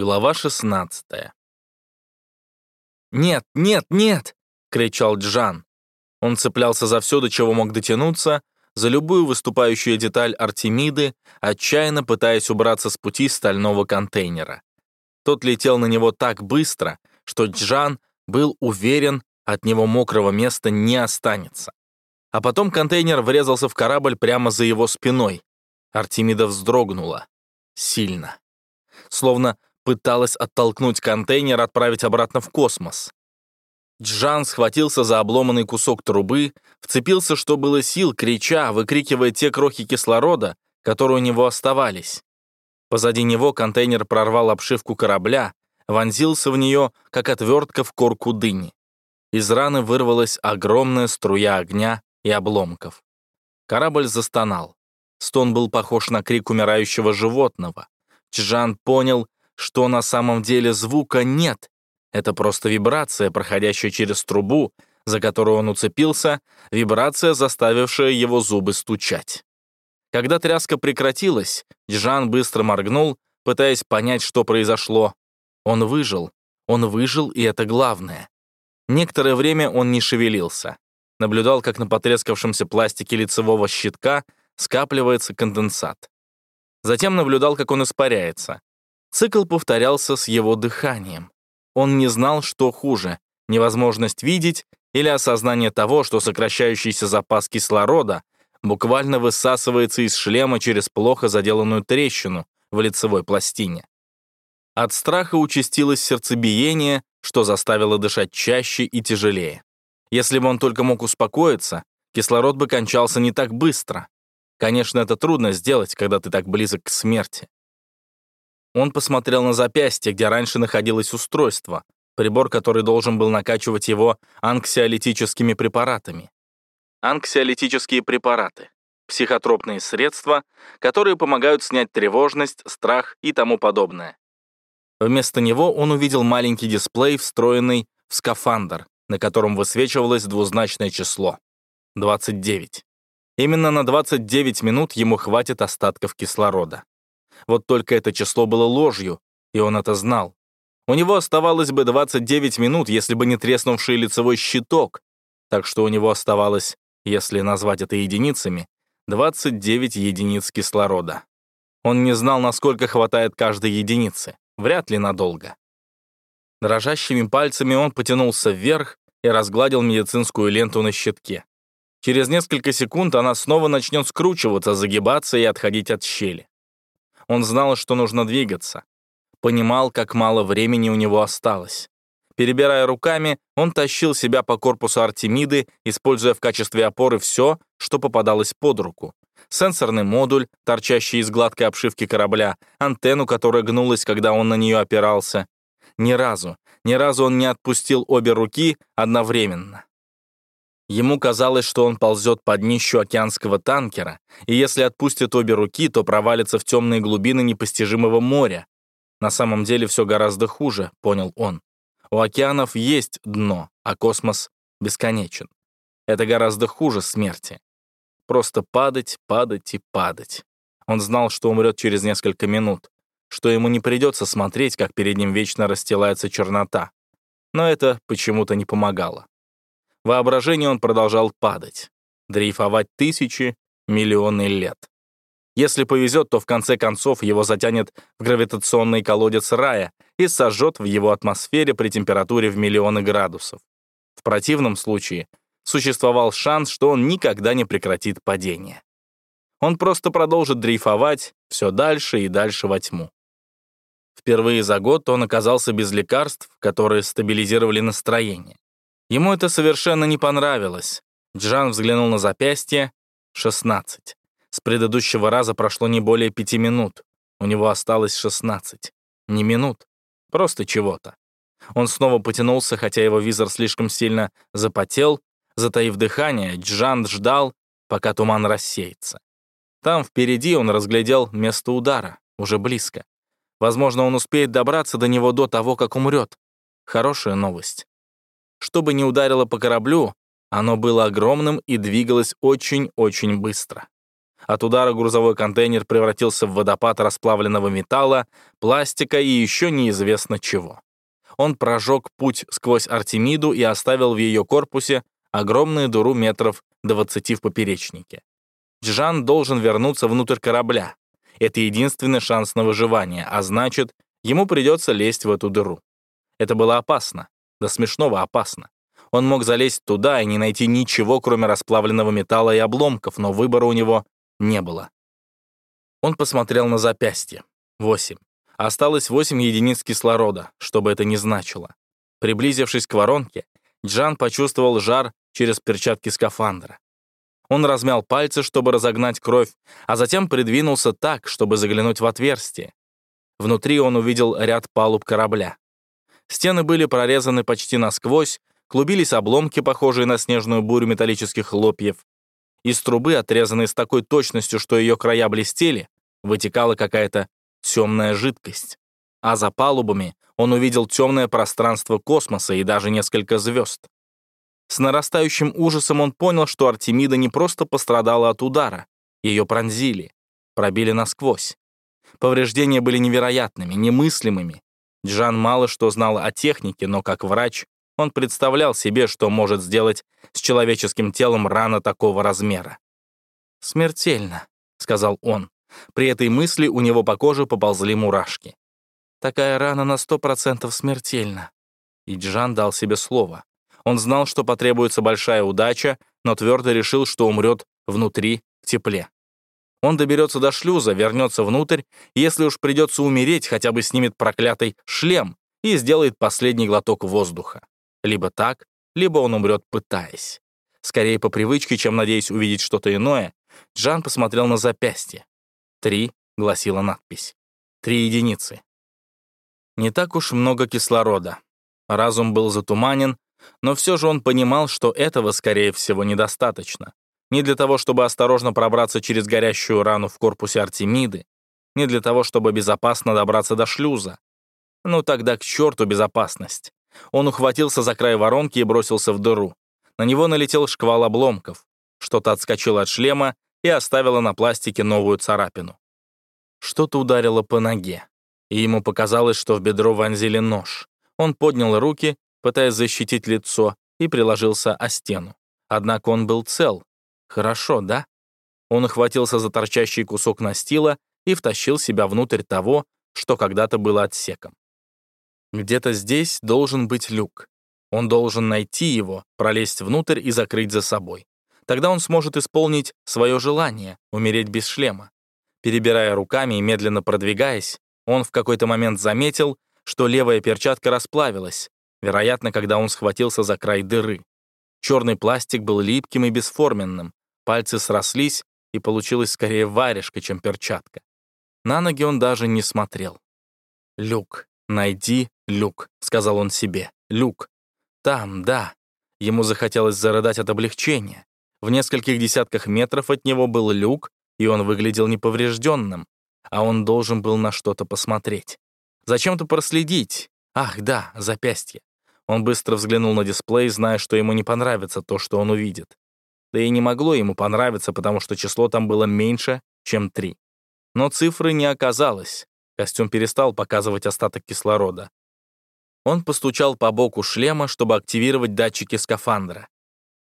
Глава 16 «Нет, нет, нет!» — кричал Джан. Он цеплялся за все, до чего мог дотянуться, за любую выступающую деталь Артемиды, отчаянно пытаясь убраться с пути стального контейнера. Тот летел на него так быстро, что Джан был уверен, от него мокрого места не останется. А потом контейнер врезался в корабль прямо за его спиной. Артемида вздрогнула. Сильно. Словно пыталась оттолкнуть контейнер, отправить обратно в космос. Джан схватился за обломанный кусок трубы, вцепился, что было сил, крича, выкрикивая те крохи кислорода, которые у него оставались. Позади него контейнер прорвал обшивку корабля, вонзился в нее, как отвертка в корку дыни. Из раны вырвалась огромная струя огня и обломков. Корабль застонал. Стон был похож на крик умирающего животного. Чжан понял, что на самом деле звука нет. Это просто вибрация, проходящая через трубу, за которую он уцепился, вибрация, заставившая его зубы стучать. Когда тряска прекратилась, Джан быстро моргнул, пытаясь понять, что произошло. Он выжил. Он выжил, и это главное. Некоторое время он не шевелился. Наблюдал, как на потрескавшемся пластике лицевого щитка скапливается конденсат. Затем наблюдал, как он испаряется. Цикл повторялся с его дыханием. Он не знал, что хуже — невозможность видеть или осознание того, что сокращающийся запас кислорода буквально высасывается из шлема через плохо заделанную трещину в лицевой пластине. От страха участилось сердцебиение, что заставило дышать чаще и тяжелее. Если бы он только мог успокоиться, кислород бы кончался не так быстро. Конечно, это трудно сделать, когда ты так близок к смерти. Он посмотрел на запястье, где раньше находилось устройство, прибор, который должен был накачивать его анксиолитическими препаратами. Анксиолитические препараты — психотропные средства, которые помогают снять тревожность, страх и тому подобное. Вместо него он увидел маленький дисплей, встроенный в скафандр, на котором высвечивалось двузначное число — 29. Именно на 29 минут ему хватит остатков кислорода. Вот только это число было ложью, и он это знал. У него оставалось бы 29 минут, если бы не треснувший лицевой щиток, так что у него оставалось, если назвать это единицами, 29 единиц кислорода. Он не знал, насколько хватает каждой единицы. Вряд ли надолго. Дрожащими пальцами он потянулся вверх и разгладил медицинскую ленту на щитке. Через несколько секунд она снова начнет скручиваться, загибаться и отходить от щели. Он знал, что нужно двигаться. Понимал, как мало времени у него осталось. Перебирая руками, он тащил себя по корпусу Артемиды, используя в качестве опоры все, что попадалось под руку сенсорный модуль, торчащий из гладкой обшивки корабля, антенну, которая гнулась, когда он на нее опирался. Ни разу, ни разу он не отпустил обе руки одновременно. Ему казалось, что он ползет под днищу океанского танкера, и если отпустит обе руки, то провалится в темные глубины непостижимого моря. На самом деле все гораздо хуже, понял он. У океанов есть дно, а космос бесконечен. Это гораздо хуже смерти. Просто падать, падать и падать. Он знал, что умрет через несколько минут, что ему не придется смотреть, как перед ним вечно расстилается чернота. Но это почему-то не помогало. Воображение он продолжал падать, дрейфовать тысячи, миллионы лет. Если повезет, то в конце концов его затянет в гравитационный колодец рая и сожжет в его атмосфере при температуре в миллионы градусов. В противном случае существовал шанс, что он никогда не прекратит падение. Он просто продолжит дрейфовать все дальше и дальше во тьму. Впервые за год он оказался без лекарств, которые стабилизировали настроение. Ему это совершенно не понравилось. Джан взглянул на запястье. 16. С предыдущего раза прошло не более пяти минут. У него осталось 16. Не минут. Просто чего-то. Он снова потянулся, хотя его визор слишком сильно запотел, Затаив дыхание, Джан ждал, пока туман рассеется. Там впереди он разглядел место удара, уже близко. Возможно, он успеет добраться до него до того, как умрет. Хорошая новость. Что бы ни ударило по кораблю, оно было огромным и двигалось очень-очень быстро. От удара грузовой контейнер превратился в водопад расплавленного металла, пластика и еще неизвестно чего. Он прожег путь сквозь Артемиду и оставил в ее корпусе огромную дыру метров 20 в поперечнике. Джан должен вернуться внутрь корабля. Это единственный шанс на выживание, а значит, ему придется лезть в эту дыру. Это было опасно, до смешного опасно. Он мог залезть туда и не найти ничего, кроме расплавленного металла и обломков, но выбора у него не было. Он посмотрел на запястье. Восемь. Осталось восемь единиц кислорода, что бы это ни значило. Приблизившись к воронке, Джан почувствовал жар через перчатки скафандра. Он размял пальцы, чтобы разогнать кровь, а затем придвинулся так, чтобы заглянуть в отверстие. Внутри он увидел ряд палуб корабля. Стены были прорезаны почти насквозь, клубились обломки, похожие на снежную бурю металлических хлопьев. Из трубы, отрезанной с такой точностью, что ее края блестели, вытекала какая-то темная жидкость. А за палубами он увидел темное пространство космоса и даже несколько звезд. С нарастающим ужасом он понял, что Артемида не просто пострадала от удара, ее пронзили, пробили насквозь. Повреждения были невероятными, немыслимыми. Джан мало что знал о технике, но как врач он представлял себе, что может сделать с человеческим телом рана такого размера. «Смертельно», — сказал он. При этой мысли у него по коже поползли мурашки. «Такая рана на сто процентов смертельна». И Джан дал себе слово. Он знал, что потребуется большая удача, но твердо решил, что умрет внутри, в тепле. Он доберется до шлюза, вернется внутрь, если уж придется умереть, хотя бы снимет проклятый шлем и сделает последний глоток воздуха. Либо так, либо он умрет, пытаясь. Скорее по привычке, чем надеясь увидеть что-то иное, Джан посмотрел на запястье. «Три», — гласила надпись. «Три единицы». Не так уж много кислорода. Разум был затуманен, но все же он понимал, что этого, скорее всего, недостаточно. Не для того, чтобы осторожно пробраться через горящую рану в корпусе Артемиды, не для того, чтобы безопасно добраться до шлюза. Ну тогда к черту безопасность. Он ухватился за край воронки и бросился в дыру. На него налетел шквал обломков. Что-то отскочило от шлема и оставило на пластике новую царапину. Что-то ударило по ноге, и ему показалось, что в бедро вонзили нож. Он поднял руки, пытаясь защитить лицо, и приложился о стену. Однако он был цел. Хорошо, да? Он охватился за торчащий кусок настила и втащил себя внутрь того, что когда-то было отсеком. Где-то здесь должен быть люк. Он должен найти его, пролезть внутрь и закрыть за собой. Тогда он сможет исполнить свое желание — умереть без шлема. Перебирая руками и медленно продвигаясь, он в какой-то момент заметил, что левая перчатка расплавилась, вероятно, когда он схватился за край дыры. Черный пластик был липким и бесформенным, пальцы срослись, и получилось скорее варежка, чем перчатка. На ноги он даже не смотрел. Люк. «Найди люк», — сказал он себе. «Люк. Там, да». Ему захотелось зарыдать от облегчения. В нескольких десятках метров от него был люк, и он выглядел неповрежденным, а он должен был на что-то посмотреть. Зачем-то проследить. Ах, да, запястье. Он быстро взглянул на дисплей, зная, что ему не понравится то, что он увидит. Да и не могло ему понравиться, потому что число там было меньше, чем три. Но цифры не оказалось. Костюм перестал показывать остаток кислорода. Он постучал по боку шлема, чтобы активировать датчики скафандра.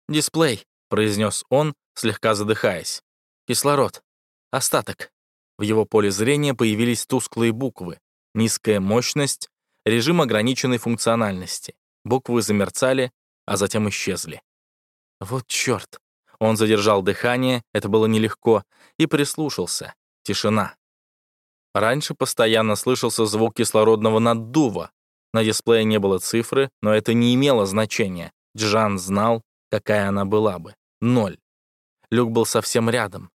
«Дисплей», — произнес он, слегка задыхаясь. «Кислород. Остаток». В его поле зрения появились тусклые буквы. Низкая мощность, режим ограниченной функциональности. Буквы замерцали, а затем исчезли. Вот черт. Он задержал дыхание, это было нелегко, и прислушался. Тишина. Раньше постоянно слышался звук кислородного наддува. На дисплее не было цифры, но это не имело значения. Джан знал, какая она была бы. Ноль. Люк был совсем рядом.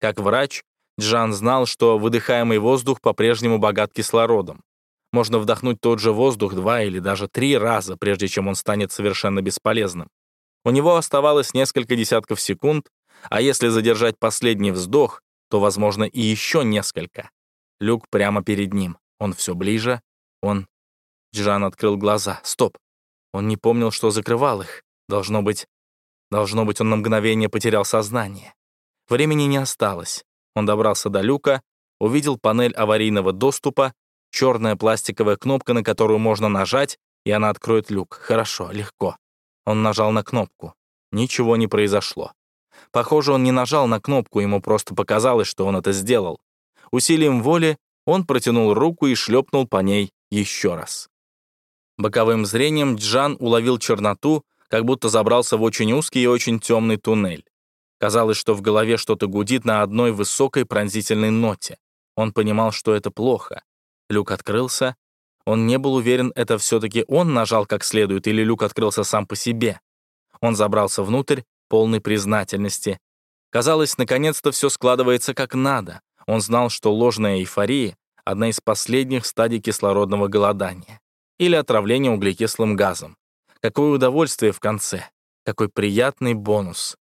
Как врач, Джан знал, что выдыхаемый воздух по-прежнему богат кислородом. Можно вдохнуть тот же воздух два или даже три раза, прежде чем он станет совершенно бесполезным. У него оставалось несколько десятков секунд, а если задержать последний вздох, то, возможно, и еще несколько. Люк прямо перед ним. Он все ближе. Он... Джан открыл глаза. Стоп. Он не помнил, что закрывал их. Должно быть... Должно быть, он на мгновение потерял сознание. Времени не осталось. Он добрался до люка, увидел панель аварийного доступа, черная пластиковая кнопка, на которую можно нажать, и она откроет люк. Хорошо, легко. Он нажал на кнопку. Ничего не произошло. Похоже, он не нажал на кнопку, ему просто показалось, что он это сделал. Усилием воли он протянул руку и шлепнул по ней еще раз. Боковым зрением Джан уловил черноту, как будто забрался в очень узкий и очень темный туннель. Казалось, что в голове что-то гудит на одной высокой пронзительной ноте. Он понимал, что это плохо. Люк открылся. Он не был уверен, это все-таки он нажал как следует, или люк открылся сам по себе. Он забрался внутрь, полной признательности. Казалось, наконец-то все складывается как надо. Он знал, что ложная эйфория — одна из последних стадий кислородного голодания или отравления углекислым газом. Какое удовольствие в конце, какой приятный бонус.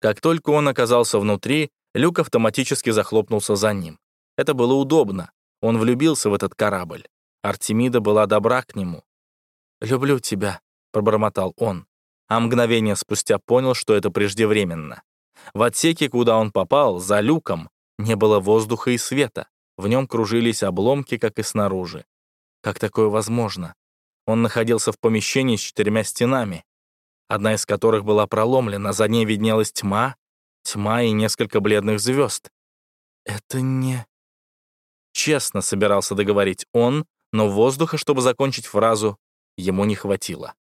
Как только он оказался внутри, люк автоматически захлопнулся за ним. Это было удобно. Он влюбился в этот корабль. Артемида была добра к нему. «Люблю тебя», — пробормотал он. А мгновение спустя понял, что это преждевременно. В отсеке, куда он попал, за люком, не было воздуха и света. В нем кружились обломки, как и снаружи. Как такое возможно? Он находился в помещении с четырьмя стенами одна из которых была проломлена, за ней виднелась тьма, тьма и несколько бледных звезд. «Это не...» Честно собирался договорить он, но воздуха, чтобы закончить фразу, ему не хватило.